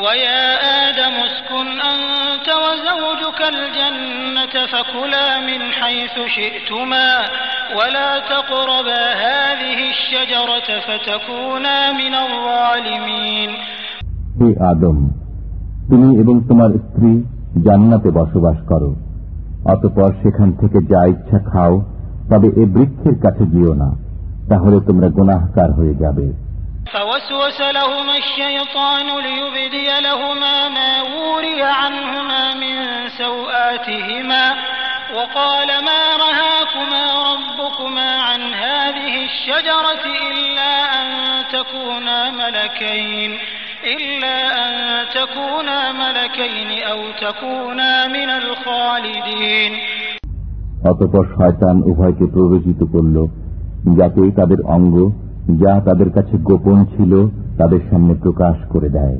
ويا آدم اسكن أنت وزوجك الجنة فكلا من حيث شئتما ولا تقربا هذه الشجرة فتكونا من الظالمين হে আদম তুমি এবং তোমার স্ত্রী জান্নাতে বসবাস করো অতপর সেখান থেকে যা ইচ্ছা খাও তবে এ বৃক্ষের কাছে গিও না তাহলে তোমরা গুনাহকার হয়ে যাবে فوسوس لهما الشيطان ليبدي لهما ما وري عنهما من سوآتهما وقال ما رهاكما ربكما عن هذه الشجرة إلا أن تكونا ملكين إلا أن تكونا ملكين أو تكونا من الخالدين অতপর শয়তান উভয়কে প্ররোচিত করল যাতে তাদের অঙ্গ যা তাদের কাছে গোপন ছিল তাদের সামনে প্রকাশ করে দেয়।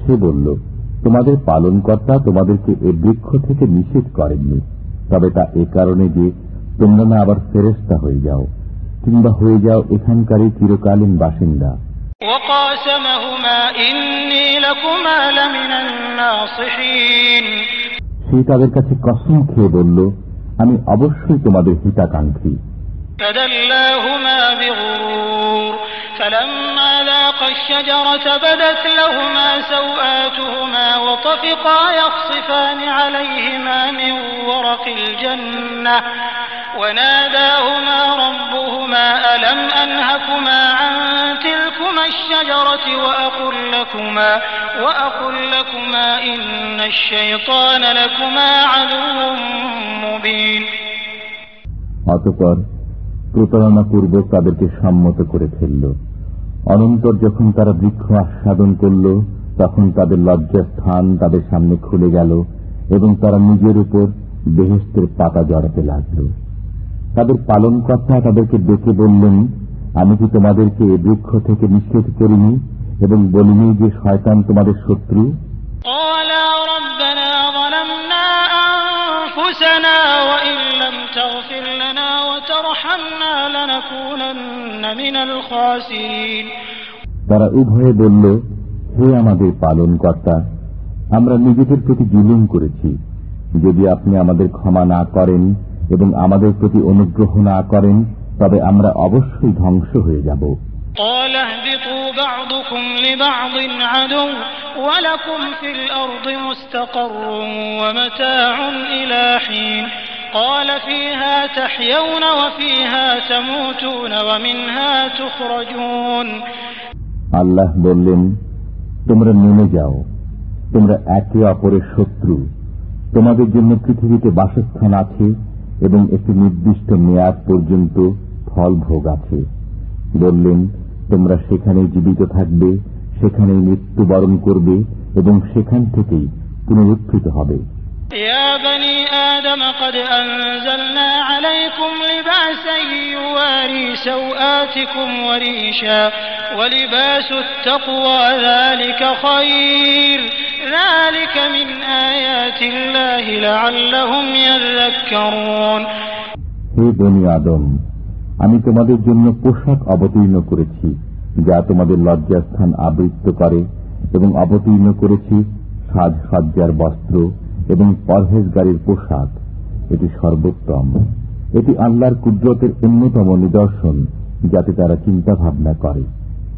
সে বলল তোমাদের পালনকর্তা তোমাদেরকে এ বৃক্ষ থেকে নিষেধ করেননি। তবে তা এ কারণে যে তোমরা না আবার ফেরেস্তা হয়ে যাও কিংবা হয়ে যাও এখানকারই চিরকালীন বাসিন্দা। সে তাদের কাছে কসম খেয়ে বলল আমি অবশ্যই তোমাদের হিতাকাঙ্ক্ষী। فلما ذاقا الشجرة بدت لهما سوآتهما وطفقا يخصفان عليهما من ورق الجنة وناداهما ربهما ألم أنهكما عن تلكما الشجرة وأقل لكما وأقل لكما إن الشيطان لكما عدو مبين অতপর প্রতারণা পূর্বক তাদেরকে সম্মত করে ফেলল অনন্তর যখন তারা বৃক্ষ আস্বাদন করল, তখন তাদের লজ্জার স্থান তাদের সামনে খুলে গেল এবং তারা নিজের উপর বেহেস্তের পাতা জড়াতে লাগল। তাদের পালনকর্তা তাদেরকে ডেকে বললেন, আমি কি তোমাদেরকে এ বৃক্ষ থেকে নিষেধ করিনি এবং বলিনি যে শয়তান তোমাদের শত্রু? أنفسنا وإن لم تغفر لنا وترحمنا لنكونن من الخاسرين তারা উভয়ে বলল হে আমাদের পালন কর্তা আমরা নিজেদের প্রতি জুলুম করেছি যদি আপনি আমাদের ক্ষমা না করেন এবং আমাদের প্রতি অনুগ্রহ না করেন তবে আমরা অবশ্যই ধ্বংস হয়ে যাব قال اهبطوا بعضكم لبعض عدو ولكم في الأرض مستقر ومتاع إلى حين قال فيها تحيون وفيها تموتون ومنها تخرجون আল্লাহ বললেন তোমরা নেমে যাও তোমরা একে অপরের শত্রু তোমাদের জন্য পৃথিবীতে বাসস্থান আছে এবং একটি নির্দিষ্ট মেয়াদ পর্যন্ত ফল ভোগ আছে বললেন তোমরা সেখানে জীবিত থাকবে সেখানেই মৃত্যুবরণ করবে এবং সেখান থেকেই পুনরুত্থিত হবে يا بني آدم قد أنزلنا عليكم لباسا يواري سوآتكم وريشا ولباس التقوى ذلك خير ذلك من آيات الله لعلهم يذكرون হে বনি আদম আমি তোমাদের জন্য পোশাক অবতীর্ণ করেছি, যা তোমাদের লজ্জাস্থান আবৃত্ত করে, এবং অবতীর্ণ করেছি সাজসজ্জার বস্ত্র এবং পরহেজগারীর পোশাক। এটি সর্বোত্তম। এটি আল্লাহর কুদরতের অন্যতম নিদর্শন, যাতে তারা চিন্তা ভাবনা করে।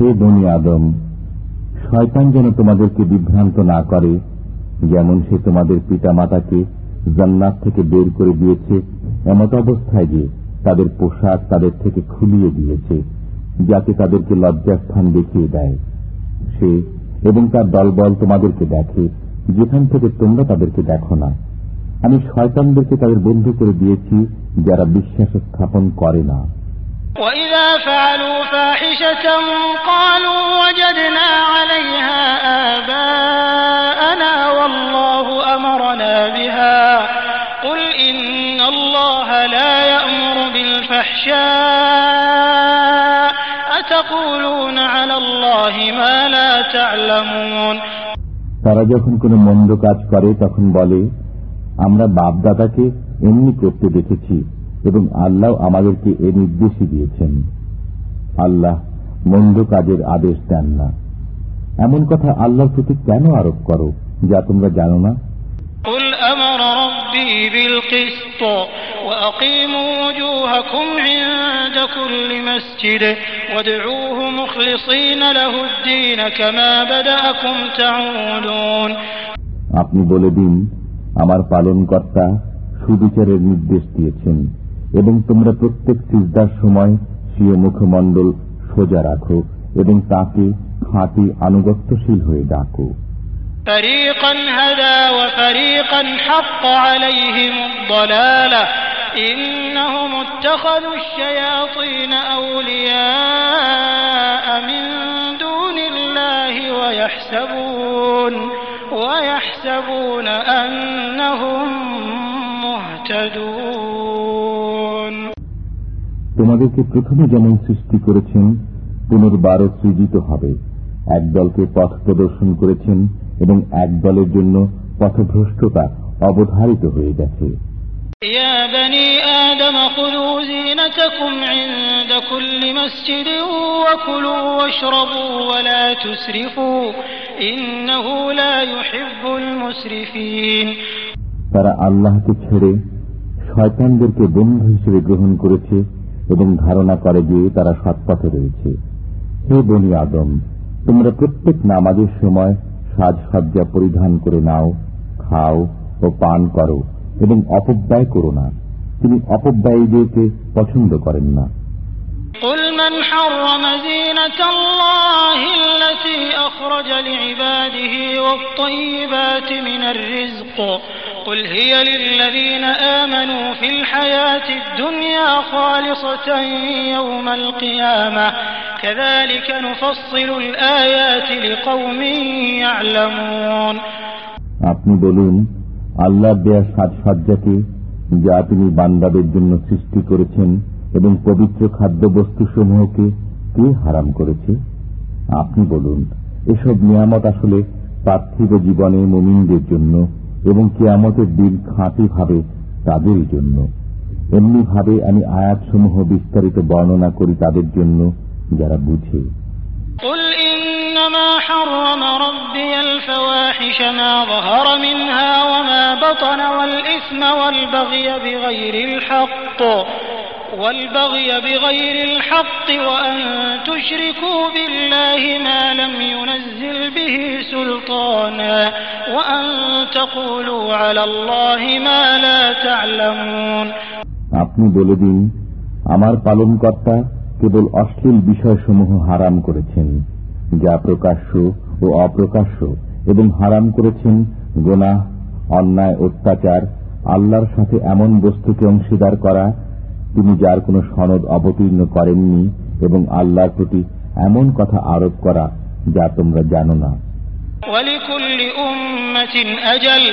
হে বনি আদম, শয়তান যেন তোমাদেরকে বিভ্রান্ত না করে, যেমন সে তোমাদের পিতা মাতাকে জান্নাত থেকে বের করে দিয়েছে, এমত অবস্থায় যে তাদের পোশাক তাদের থেকে খুলিয়ে দিয়েছে, যাতে তাদেরকে লজ্জাস্থান দেখিয়ে দেয়। সে এবং তার দলবল তোমাদেরকে দেখে, যেখান থেকে তোমরা তাদেরকে দেখো না। আমি শয়তানদেরকে তাদের বন্ধু করে দিয়েছি, যারা বিশ্বাস স্থাপন করে না। وإذا فعلوا فاحشة قالوا وجدنا عليها آباءنا والله أمرنا بها. قل إن الله لا يأمر بالفحشاء. أتقولون على الله ما لا تعلمون. তারা যখন কোনো মন্দ কাজ করে তখন বলে আমরা বাপদাদাকে এমনি করতে দেখেছি। এবং আল্লাহ আমাদেরকে এ নির্দেশই দিয়েছেন আল্লাহ মন্দ কাজের আদেশ দেন না এমন কথা আল্লাহর প্রতি কেন আরোপ করো যা তোমরা জানো না قل أمر ربي بالقسط وأقيموا وجوهكم عند كل مسجد وادعوه مخلصين له الدين كما بدأكم تعودون আপনি বলে দিন আমার পালনকর্তা সুবিচারের নির্দেশ দিয়েছেন এবং তোমরা প্রত্যেক সিজদার সময় স্বীয় মুখমণ্ডল সোজা রাখো এবং তাকে খাঁটি আনুগত্যশীল হয়ে ডাকো فريقا هدى وفريقا حق عليهم الضلالة إنهم اتخذوا الشياطين أولياء من دون الله ويحسبون ويحسبون أنهم مهتدون তোমাদেরকে প্রথমে যেমন সৃষ্টি করেছেন পুনর্বারও সৃজিত হবে এক দলকে পথ প্রদর্শন করেছেন এবং এক দলের জন্য পথভ্রষ্টতা অবধারিত হয়ে গেছে يا بني آدم خذوا زينتكم عند كل مسجد وكلوا واشربوا ولا تسرفوا إنه لا يحب المسرفين তারা আল্লাহকে ছেড়ে শয়তানদেরকে বন্ধু হিসেবে গ্রহণ করেছে এবং ধারণা করে যে তারা সৎপথে রয়েছে হে বনি আদম তোমরা প্রত্যেক নামাজের সময় সাজসজ্জা পরিধান করে নাও খাও ও পান করো এবং অপব্যয় করো না তিনি অপব্যয়ীদেরকে পছন্দ করেন না قل من حرم زينة الله التي أخرج لعباده والطيبات من الرزق قل هي للذين آمنوا في الحياة الدنيا خالصة يوم القيامة كذلك نفصل الآيات لقوم يعلمون আপনি বলুন আল্লাহর দেয়া সাজসজ্জাকে যা তিনি বান্দাদের জন্য সৃষ্টি করেছেন এবং পবিত্র খাদ্যবস্তু সমূহকে কে হারাম করেছে আপনি বলুন এসব নিয়ামত আসলে পার্থিব জীবনে মুমিনদের জন্য এবং কেয়ামতের দিন খাঁটি ভাবে তাদেরই জন্য এমনি ভাবে আমি আয়াতসমূহ বিস্তারিত বর্ণনা করি তাদের জন্য যারা বুঝে قل إنما حرم ربي الفواحش ما ظهر منها وما بطن والإثم والبغي بغير الحق والبغي بغير الحق وأن تشركوا بالله ما لم ينزل به سلطانا وأن تقولوا على الله ما لا تعلمون আপনি বলে দিন আমার পালনকর্তা কেবল অশ্লীল বিষয়সমূহ হারাম করেছেন যা প্রকাশ্য ও অপ্রকাশ্য এবং হারাম করেছেন গোনাহ অন্যায় অত্যাচার আল্লাহর সাথে এমন বস্তুকে অংশীদার করা তিনি যার কোনো সনদ অবতীর্ণ করেননি এবং আল্লাহর প্রতি এমন কথা আরোপ করা যা তোমরা জানো না ولكل أمة أجل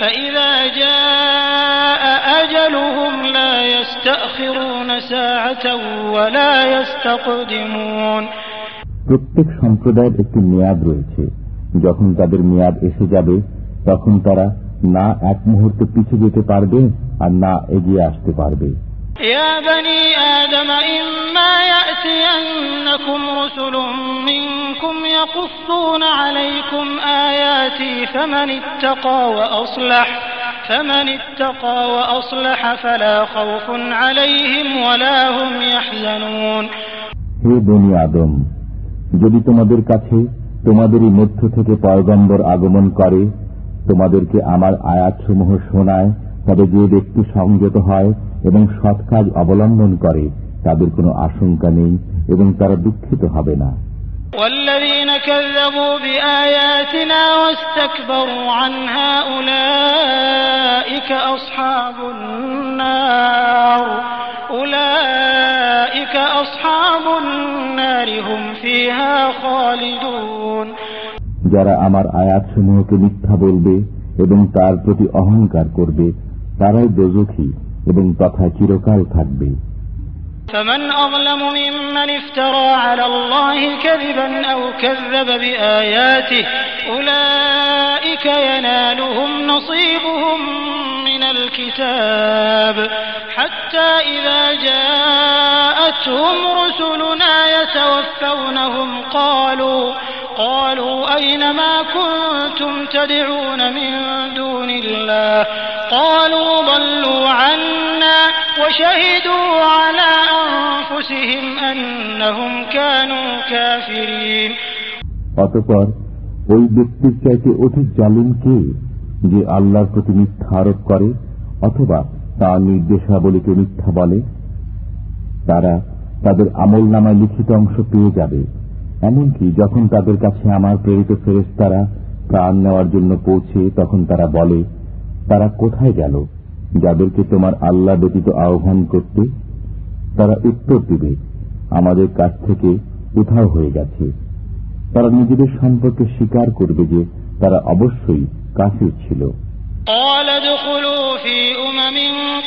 فإذا جاء أجلهم لا يستأخرون ساعة ولا يستقدمون প্রত্যেক সম্প্রদায়ের একটি মেয়াদ রয়েছে যখন তাদের মেয়াদ এসে যাবে তখন তারা না এক মুহূর্ত পিছু যেতে পারবে আর না এগিয়ে আসতে পারবে يا بني آدم إما يأتينكم رسل منكم يقصون عليكم آياتي فمن اتقى وأصلح فمن اتقى وأصلح فلا خوف عليهم ولا هم يحزنون হে বনি আদম যদি তোমাদের কাছে তোমাদেরই মধ্য থেকে পয়গম্বর আগমন করে তোমাদেরকে আমার আয়াতসমূহ শোনায় তবে যে ব্যক্তি সংযত হয় এবং সৎ কাজ অবলম্বন করে তাদের কোনো আশঙ্কা নেই এবং তারা দুঃখিত হবে না। যারা আমার আয়াতসমূহকে মিথ্যা বলবে এবং তার প্রতি অহংকার করবে তারাই দোজখী এবং তথা চিরকাল থাকবে فمن أظلم ممن افترى على الله كذبا أو كذب بآياته أولئك ينالهم نصيبهم من الكتاب حتى إذا جاءتهم رسلنا يتوفونهم قالوا قالوا أين ما كنتم تدعون من دون الله قالوا ضلوا عنا وشهدوا على أنفسهم أنهم كانوا كافرين অতপর ওই ব্যক্তির চাইতে অধিক জালিম কে যে আল্লাহর প্রতি মিথ্যা আরোপ করে অথবা তার নির্দেশাবলীকে মিথ্যা বলে তারা তাদের আমল নামায় লিখিত অংশ পেয়ে যাবে এমনকি যখন তাদের কাছে আমার প্রেরিত ফেরেস্তারা প্রাণ নেওয়ার জন্য পৌঁছে তখন তারা বলে তারা কোথায় গেল যাদেরকে তোমার আল্লাহ ব্যতীত আহ্বান করতে তারা উত্তর দিবে আমাদের কাছ থেকে উধাও হয়ে গেছে তারা নিজেদের সম্পর্কে স্বীকার করবে যে তারা অবশ্যই কাফির ছিল قال ادخلوا في أمم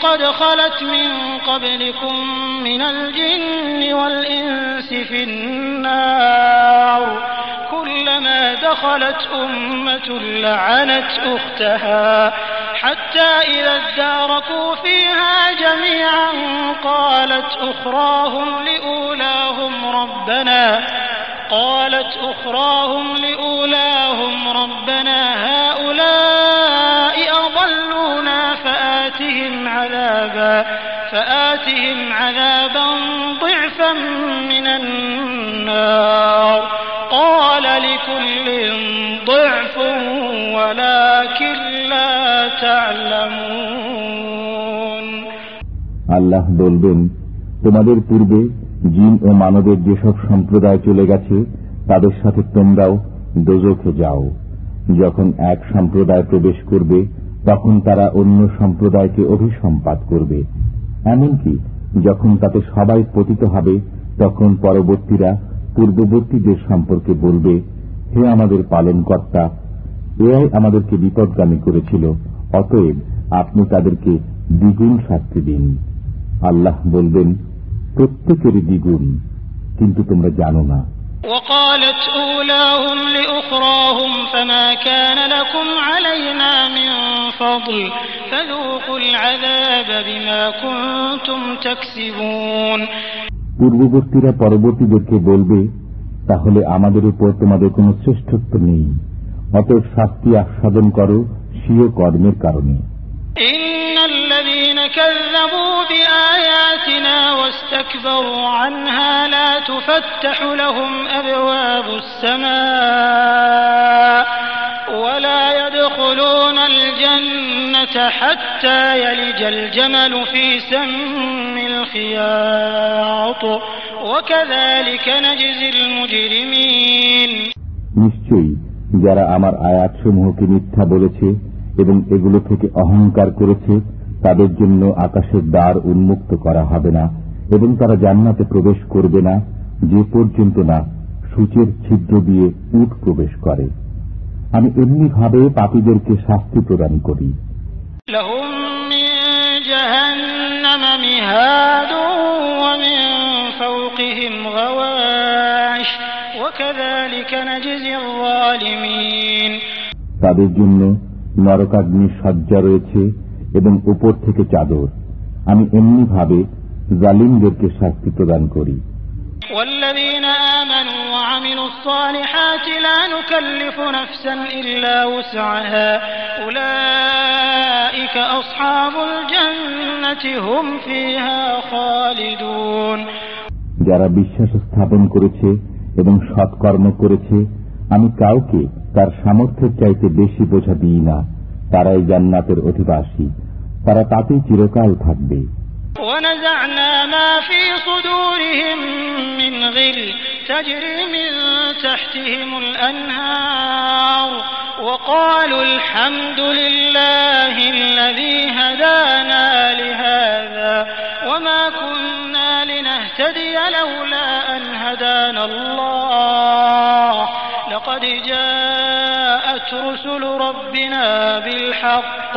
قد خلت من قبلكم من الجن والإنس في النار. كلما دخلت أمة لعنت أختها حتى إذا اداركوا فيها جميعا قالت أخراهم لأولاهم ربنا قالت أخراهم لأولاهم ربنا هؤلاء أضلونا فآتهم عذابا فآتهم عذابا ضعفا من النار قال لكل ضعف ولكن لا تعلمون আল্লাহ বলবেন তোমাদের পূর্বে জিন ও মানবের যেসব সম্প্রদায় চলে গেছে তাদের সাথে তোমরাও দোজখে যাও যখন এক সম্প্রদায় প্রবেশ করবে তখন তারা অন্য সম্প্রদায়কে অভিসম্পাত করবে। এমনকি যখন তাতে সবাই পতিত হবে, তখন পরবর্তীরা পূর্ববর্তীদের সম্পর্কে বলবে, হে আমাদের পালনকর্তা এরাই আমাদেরকে বিপদগামী করেছিল, অতএব আপনি তাদেরকে দ্বিগুণ শাস্তি দিন। আল্লাহ বলবেন, প্রত্যেকেরই দ্বিগুণ, কিন্তু তোমরা জানো না। وقالت أولاهم لأخراهم فما كان لكم علينا من فضل فذوقوا العذاب بما كنتم تكسبون পূর্ববর্তীরা পরবর্তীদেরকে বলবে তাহলে আমাদের উপর তোমাদের কোনো শ্রেষ্ঠত্ব নেই অতএব শাস্তি আস্বাদন করো স্বীয় কর্মের কারণে إن الذين كذبوا بآياتنا واستكبروا عنها لا تفتح لهم أبواب السماء ولا يدخلون الجنة حتى يلج الجمل في سم الخياط وكذلك نجزي المجرمين নিশ্চয়ই যারা আমার আয়াতসমূহকে মিথ্যা বলেছে এবং এগুলো থেকে অহংকার করেছে তাদের জন্য আকাশের দ্বার উন্মুক্ত করা হবে না এবং তারা জান্নাতে প্রবেশ করবে না যে পর্যন্ত না সূচের ছিদ্র দিয়ে উট প্রবেশ করে। আমি এমনিভাবে পাপীদেরকে শাস্তি প্রদান করি। তাদের জন্য নরকাগ্নি সজ্জা রয়েছে এবং উপর থেকে চাদর আমি এমনি ভাবে জালিমদেরকে শাস্তি প্রদান করি والذين آمنوا وعملوا الصالحات لا نكلف نفسا إلا وسعها أولئك أصحاب الجنة هم فيها خالدون যারা বিশ্বাস স্থাপন করেছে এবং সৎকর্ম করেছে আমি কাউকে তার সামর্থ্যের চাইতে বেশি বোঝা দিই না তারাই জান্নাতের অধিবাসী তারা তাতে চিরকাল থাকবে। ونزعنا ما في صدورهم من غل تجري من تحتهم الأنهار وقالوا الحمد لله الذي هدانا لهذا وما كنا لنهتدي لولا أن هدانا الله لقد جاءت رسل ربنا بالحق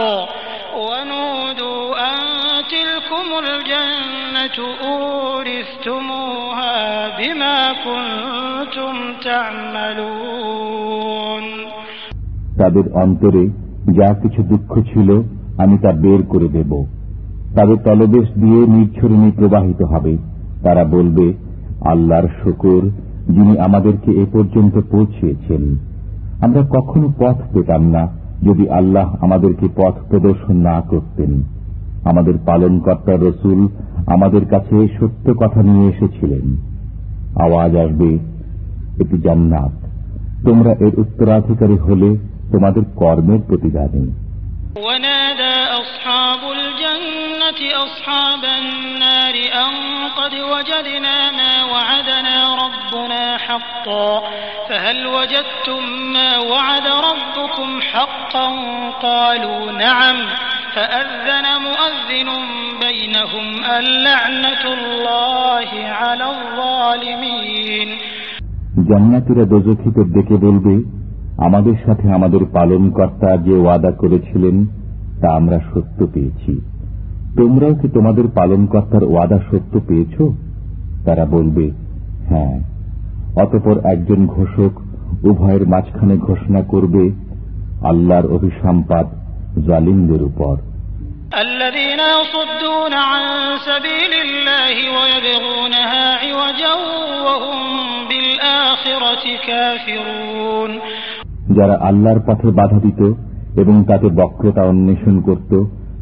ونودوا أن تلكم الجنة أورثتموها بما كنتم تعملون তাদের অন্তরে যা কিছু দুঃখ ছিল আমি তা বের করে দেব তাদের তলদেশ দিয়ে নির্ছরণী প্রবাহিত হবে তারা বলবে আল্লাহর শুকুর যিনি আমাদেরকে এ পর্যন্ত পৌঁছিয়েছেন আমরা কখনো পথ পেতাম না যদি আল্লাহ আমাদেরকে পথ প্রদর্শন না করতেন আমাদের পালনকর্তা রসুল আমাদের কাছে সত্য কথা নিয়ে এসেছিলেন আওয়াজ আসবে এটি জান্নাত তোমরা এর উত্তরাধিকারী হলে তোমাদের কর্মের প্রতিদানে ونادى أصحاب الجنة أصحاب النار أن قد وجدنا ما وعدنا ربنا حقا فهل وجدتم ما وعد ربكم حقا قالوا نعم فأذن مؤذن بينهم اللعنة الله على الظالمين জান্নাতিরা দোজখিকে ডেকে বলবে আমাদের সাথে আমাদের পালনকর্তা যে ওয়াদা করেছিলেন তা আমরা সত্য পেয়েছি তোমরাও কি তোমাদের পালনকর্তার ওয়াদা সত্য পেয়েছ তারা বলবে হ্যাঁ অতপর একজন ঘোষক উভয়ের মাঝখানে ঘোষণা করবে আল্লাহর অভিসম্পাদ জালিমদের উপর الذين يصدون عن سبيل الله ويبغونها عوجا وهم بالآخرة كافرون যারা আল্লাহর পথে বাধা দিত এবং তাতে বক্রতা অন্বেষণ করত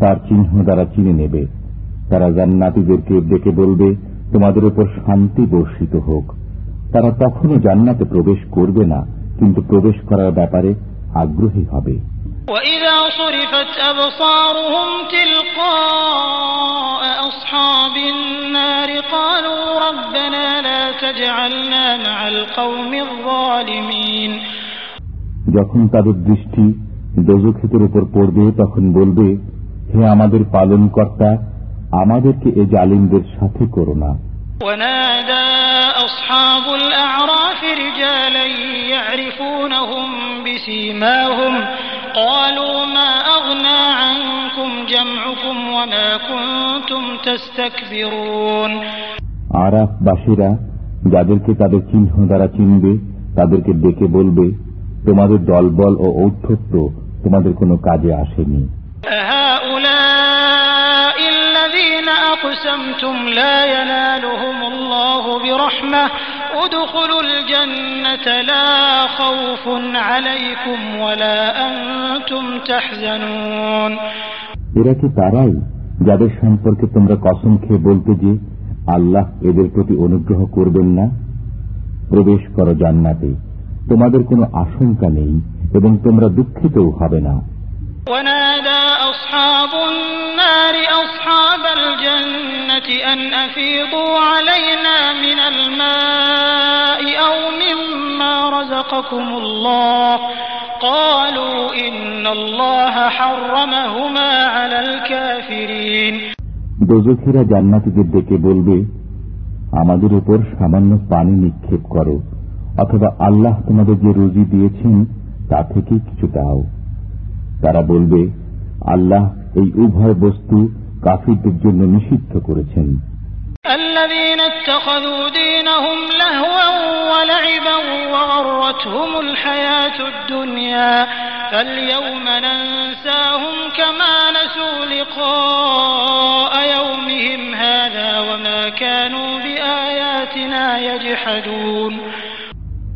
তার চিহ্ন দ্বারা চিনে নেবে তারা জান্নাতিদেরকে ডেকে বলবে তোমাদের উপর শান্তি বর্ষিত হোক তারা তখনও জান্নাতে প্রবেশ করবে না কিন্তু প্রবেশ করার ব্যাপারে আগ্রহী হবে وإذا صرفت أبصارهم تلقاء أصحاب النار قالوا ربنا لا تجعلنا مع القوم الظالمين যখন তাদের দৃষ্টি দোজখিতের উপর পড়বে তখন বলবে হে আমাদের পালনকর্তা আমাদেরকে এ জালিমদের সাথে করো না ونادى أصحاب الأعراف رجالا يعرفونهم بسيماهم قالوا ما أغنى عنكم جمعكم وما كنتم تستكبرون আরাফবাসীরা যাদেরকে তাদের চিহ্ন দ্বারা চিনবে তাদেরকে ডেকে বলবে তোমাদের দলবল ও ঔদ্ধত্য তোমাদের কোনো কাজে আসেনি أقسمتم لا ينالهم الله برحمة ادخلوا الجنة لا خوف عليكم ولا أنتم تحزنون এরা কি তারাই যাদের সম্পর্কে তোমরা কসম খেয়ে বলতে যে আল্লাহ এদের প্রতি অনুগ্রহ করবেন না প্রবেশ করো জান্নাতে তোমাদের কোনো আশঙ্কা নেই এবং তোমরা দুঃখিতও হবে না ونادى أصحاب النار أصحاب الجنة أن أفيضوا علينا من الماء أو مما رزقكم الله قالوا إن الله حرمهما على الكافرين দোজখিরা জান্নাতিদের ডেকে বলবে আমাদের উপর সামান্য পানি নিক্ষেপ করো অথবা আল্লাহ তোমাদের যে রুজি দিয়েছেন তা থেকে কিছু দাও তারা বলবে আল্লাহ এই উভয় বস্তু কাফিরদের জন্য নিষিদ্ধ করেছেন।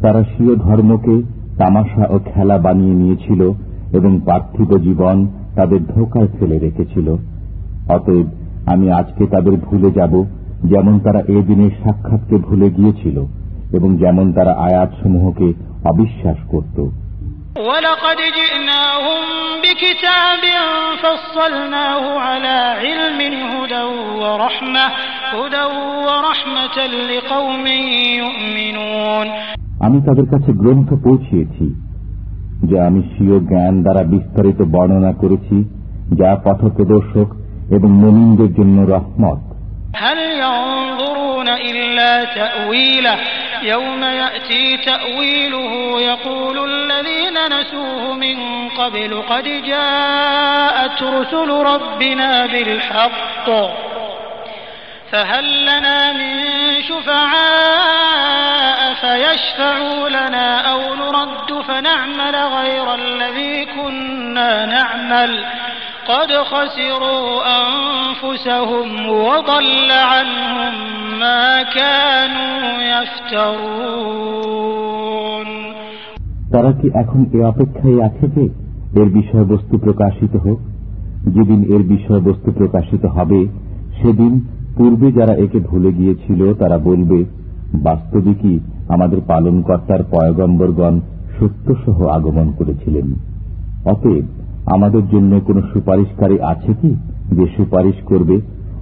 তারা স্বীয় ধর্মকে তামাশা ও খেলা বানিয়ে নিয়েছিল এবং পার্থিব জীবন তাদের ধোকায় ফেলে রেখেছিল। অতএব আমি আজকে তাদের ভুলে যাব যেমন তারা এ দিনের সাক্ষাৎকে ভুলে গিয়েছিল এবং যেমন তারা আয়াতসমূহকে অবিশ্বাস করত ولقد جئناهم كتاب فصلناه على علم هدى ورحمة هدى ورحمة لقوم يؤمنون আমি তাদের কাছে গ্রন্থ পৌঁছিয়েছি যে আমি স্বীয় জ্ঞান দ্বারা বিস্তারিত বর্ণনা করেছি যা পথপ্রদর্শক এবং নবীনদের জন্য রহমত هل ينظرون إلا تأويله يوم يأتي تأويله يقول الذين نسوه من قبل قد جاءت رسل ربنا بالحق فهل لنا من شفعاء فيشفعوا لنا أو نرد فنعمل غير الذي كنا نعمل قد خسروا أنفسهم وضل عنهم ما كانوا يفترون তারা কি এখন এ অপেক্ষায় আছে যে এর বিষয়বস্তু প্রকাশিত হোক যেদিন এর বিষয়বস্তু প্রকাশিত হবে সেদিন পূর্বে যারা একে ভুলে গিয়েছিল তারা বলবে বাস্তবিকই আমাদের পালনকর্তার পয়গম্বরগণ সত্যসহ আগমন করেছিলেন অতএব আমাদের জন্য কোনো সুপারিশকারী আছে কি যে সুপারিশ করবে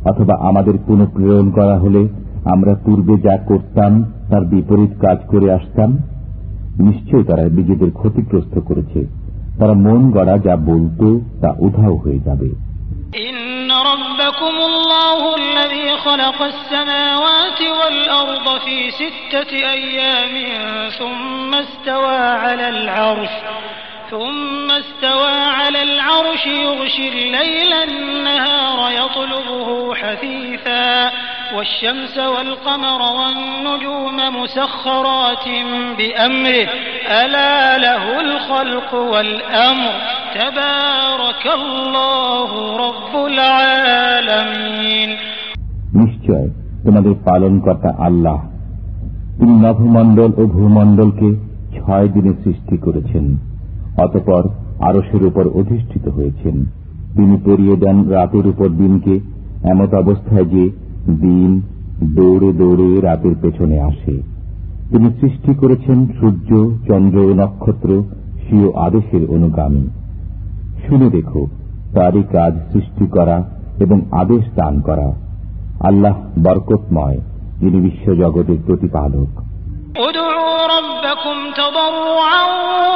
অথবা আমাদের পুনঃপ্রেরণ করা হলে আমরা পূর্বে যা করতাম তার বিপরীত কাজ করে আসতাম নিশ্চয় তারা নিজেদের ক্ষতিগ্রস্ত করেছে তারা মন গড়া যা বলতো তা উধাও হয়ে যাবে إن ربكم الله الذي خلق السماوات والأرض في ستة أيام ثم استوى على العرش ثم استوى على العرش يغشي الليل النهار يطلبه حثيثا والشمس والقمر والنجوم مسخرات بأمره ألا له الخلق والأمر تبارك الله رب العالمين নিশ্চয় তোমাদের পালনকর্তা আল্লাহ তিনি নভমণ্ডল ও ভূমণ্ডলকে ছয় দিনে সৃষ্টি করেছেন অতপর আরসের উপর অধিষ্ঠিত হয়েছেন। তিনি পরিয়ে দেন রাতের উপর দিনকে, এমত অবস্থায় যে দিন দৌড়ে দৌড়ে রাতের পেছনে আসে। তিনি সৃষ্টি করেছেন সূর্য, চন্দ্র, নক্ষত্র, স্বীয় আদেশের অনুগামী। শুনে দেখো, তারই কাজ সৃষ্টি করা এবং আদেশ দান করা। আল্লাহ বরকতময়, যিনি বিশ্বজগতের প্রতিপালক। ادعوا ربكم تضرعا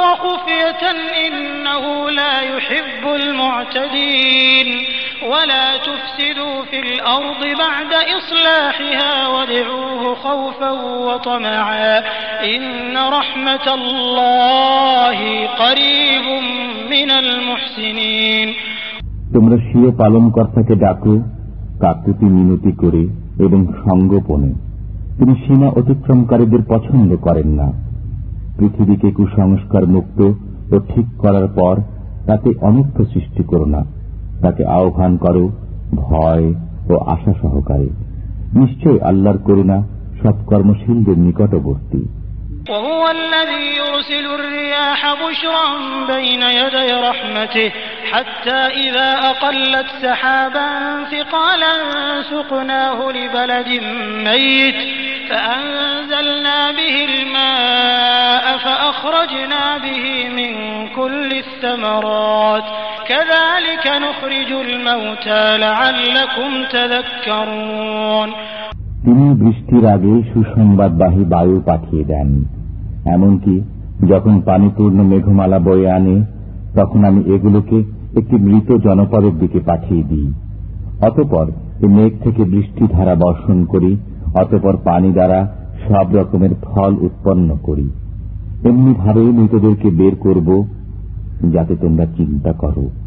وخفية إنه لا يحب المعتدين ولا تفسدوا في الأرض بعد إصلاحها وادعوه خوفا وطمعا إن رحمة الله قريب من المحسنين তোমরা স্বীয় পালনকর্তাকে ডাকো কাকুতি মিনতি করে এবং সঙ্গোপনে তিনি সীমা অতিক্রমকারীদের পছন্দ করেন না পৃথিবীকে কুসংস্কার মুক্ত ও ঠিক করার পর তাতে অনর্থ সৃষ্টি করো না তাকে আহ্বান করো ভয় ও আশা সহকারে নিশ্চয় আল্লাহর করুণা সৎকর্মশীলদের নিকটবর্তী وهو الذي يرسل الرياح بشرا بين يدي رحمته حتى إذا أقلت سحابا ثقالا سقناه لبلد ميت فأنزلنا به الماء فأخرجنا به من كل الثمرات كذلك نخرج الموتى لعلكم تذكرون তিনি বৃষ্টির আগে সুসংবাদবাহী বায়ু পাঠিয়ে দেন এমনকি যখন পানিপূর্ণ মেঘমালা বয়ে আনে তখন আমি এগুলোকে একটি মৃত জনপদের দিকে পাঠিয়ে দিই অতপর এ মেঘ থেকে বৃষ্টি ধারা বর্ষণ করি অতপর পানি দ্বারা সব রকমের ফল উৎপন্ন করি। এমনিভাবে মৃতদেরকে বের করব, যাতে তোমরা চিন্তা করো।